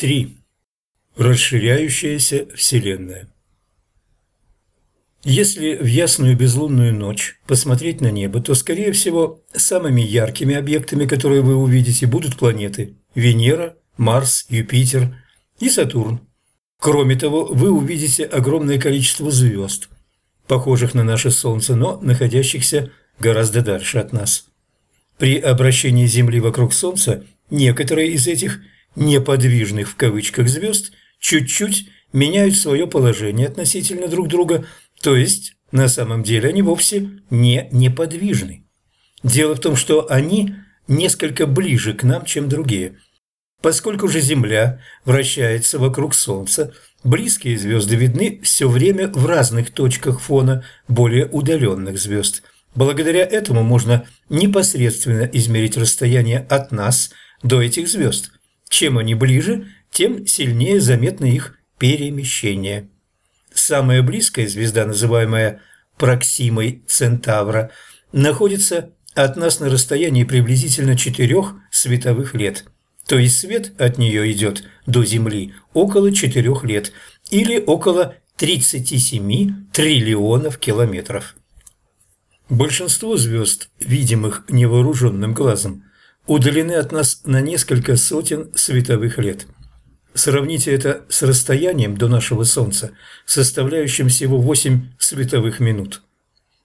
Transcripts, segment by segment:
3. Расширяющаяся Вселенная Если в ясную безлунную ночь посмотреть на небо, то, скорее всего, самыми яркими объектами, которые вы увидите, будут планеты Венера, Марс, Юпитер и Сатурн. Кроме того, вы увидите огромное количество звезд, похожих на наше Солнце, но находящихся гораздо дальше от нас. При обращении Земли вокруг Солнца некоторые из этих «неподвижных» в кавычках звезд чуть-чуть меняют свое положение относительно друг друга, то есть на самом деле они вовсе не неподвижны. Дело в том, что они несколько ближе к нам, чем другие. Поскольку же Земля вращается вокруг Солнца, близкие звезды видны все время в разных точках фона более удаленных звезд. Благодаря этому можно непосредственно измерить расстояние от нас до этих звезд. Чем они ближе, тем сильнее заметно их перемещение. Самая близкая звезда, называемая Проксимой Центавра, находится от нас на расстоянии приблизительно 4 световых лет. То есть свет от нее идет до Земли около 4 лет или около 37 триллионов километров. Большинство звезд, видимых невооруженным глазом, удалены от нас на несколько сотен световых лет – Сравните это с расстоянием до нашего Солнца, составляющим всего 8 световых минут.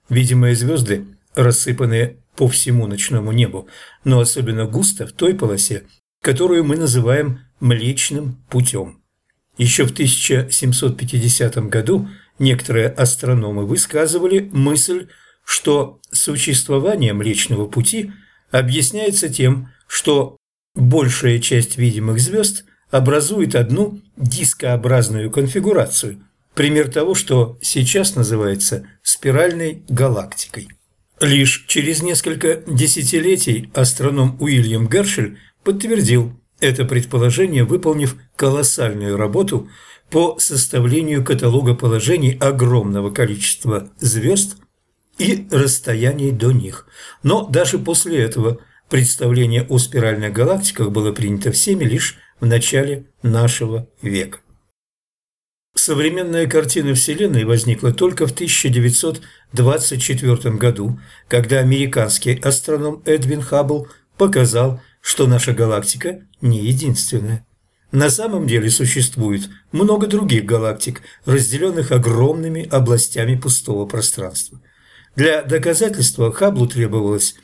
Видимые звезды, рассыпанные по всему ночному небу, но особенно густо в той полосе, которую мы называем Млечным путем. Еще в 1750 году некоторые астрономы высказывали мысль, что существование Млечного пути объясняется тем, что большая часть видимых звезд – образует одну дискообразную конфигурацию, пример того, что сейчас называется спиральной галактикой. Лишь через несколько десятилетий астроном Уильям Гершель подтвердил это предположение, выполнив колоссальную работу по составлению каталога положений огромного количества звезд и расстояний до них. Но даже после этого представление о спиральных галактиках было принято всеми лишь в начале нашего века. Современная картина Вселенной возникла только в 1924 году, когда американский астроном Эдвин Хаббл показал, что наша галактика не единственная. На самом деле существует много других галактик, разделенных огромными областями пустого пространства. Для доказательства Хабблу требовалось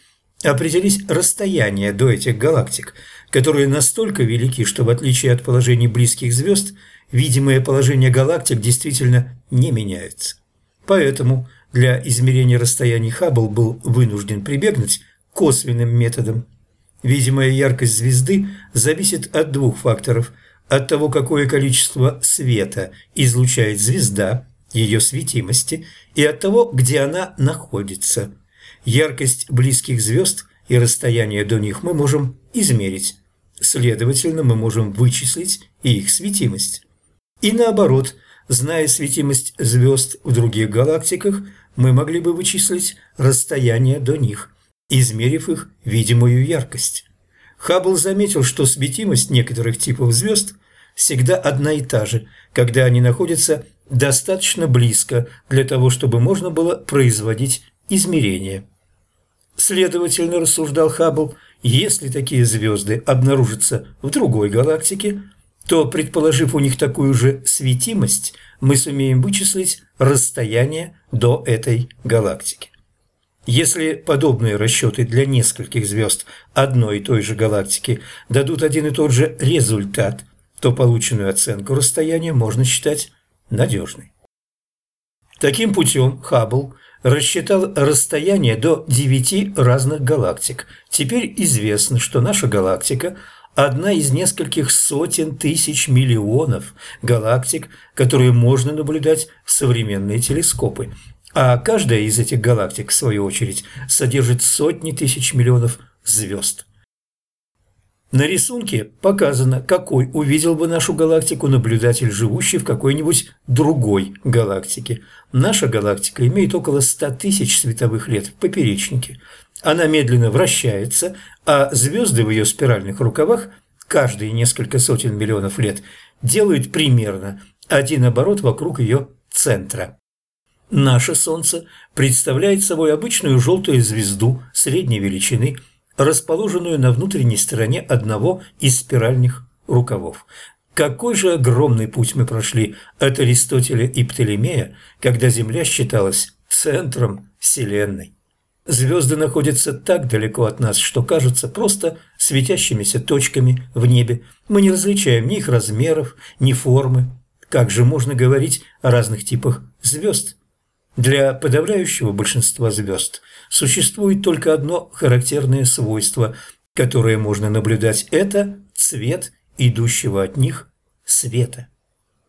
определить расстояние до этих галактик, которые настолько велики, что в отличие от положений близких звезд, видимое положение галактик действительно не меняется. Поэтому для измерения расстояний Хаббл был вынужден прибегнуть к косвенным методам. Видимая яркость звезды зависит от двух факторов – от того, какое количество света излучает звезда, ее светимости, и от того, где она находится – Яркость близких звезд и расстояние до них мы можем измерить. Следовательно, мы можем вычислить и их светимость. И наоборот, зная светимость звезд в других галактиках, мы могли бы вычислить расстояние до них, измерив их видимую яркость. Хаббл заметил, что светимость некоторых типов звезд всегда одна и та же, когда они находятся достаточно близко для того, чтобы можно было производить измерения. Следовательно, рассуждал Хаббл, если такие звезды обнаружатся в другой галактике, то, предположив у них такую же светимость, мы сумеем вычислить расстояние до этой галактики. Если подобные расчеты для нескольких звезд одной и той же галактики дадут один и тот же результат, то полученную оценку расстояния можно считать надежной. Таким путем Хаббл рассчитал расстояние до девяти разных галактик. Теперь известно, что наша галактика – одна из нескольких сотен тысяч миллионов галактик, которые можно наблюдать в современные телескопы. А каждая из этих галактик, в свою очередь, содержит сотни тысяч миллионов звезд. На рисунке показано, какой увидел бы нашу галактику наблюдатель, живущий в какой-нибудь другой галактике. Наша галактика имеет около 100 тысяч световых лет в поперечнике. Она медленно вращается, а звезды в ее спиральных рукавах каждые несколько сотен миллионов лет делают примерно один оборот вокруг ее центра. Наше Солнце представляет собой обычную желтую звезду средней величины, расположенную на внутренней стороне одного из спиральных рукавов. Какой же огромный путь мы прошли от Аристотеля и Птолемея, когда Земля считалась центром Вселенной. Звезды находятся так далеко от нас, что кажутся просто светящимися точками в небе. Мы не различаем ни их размеров, ни формы. Как же можно говорить о разных типах звезд? Для подавляющего большинства звезд существует только одно характерное свойство, которое можно наблюдать – это цвет идущего от них света.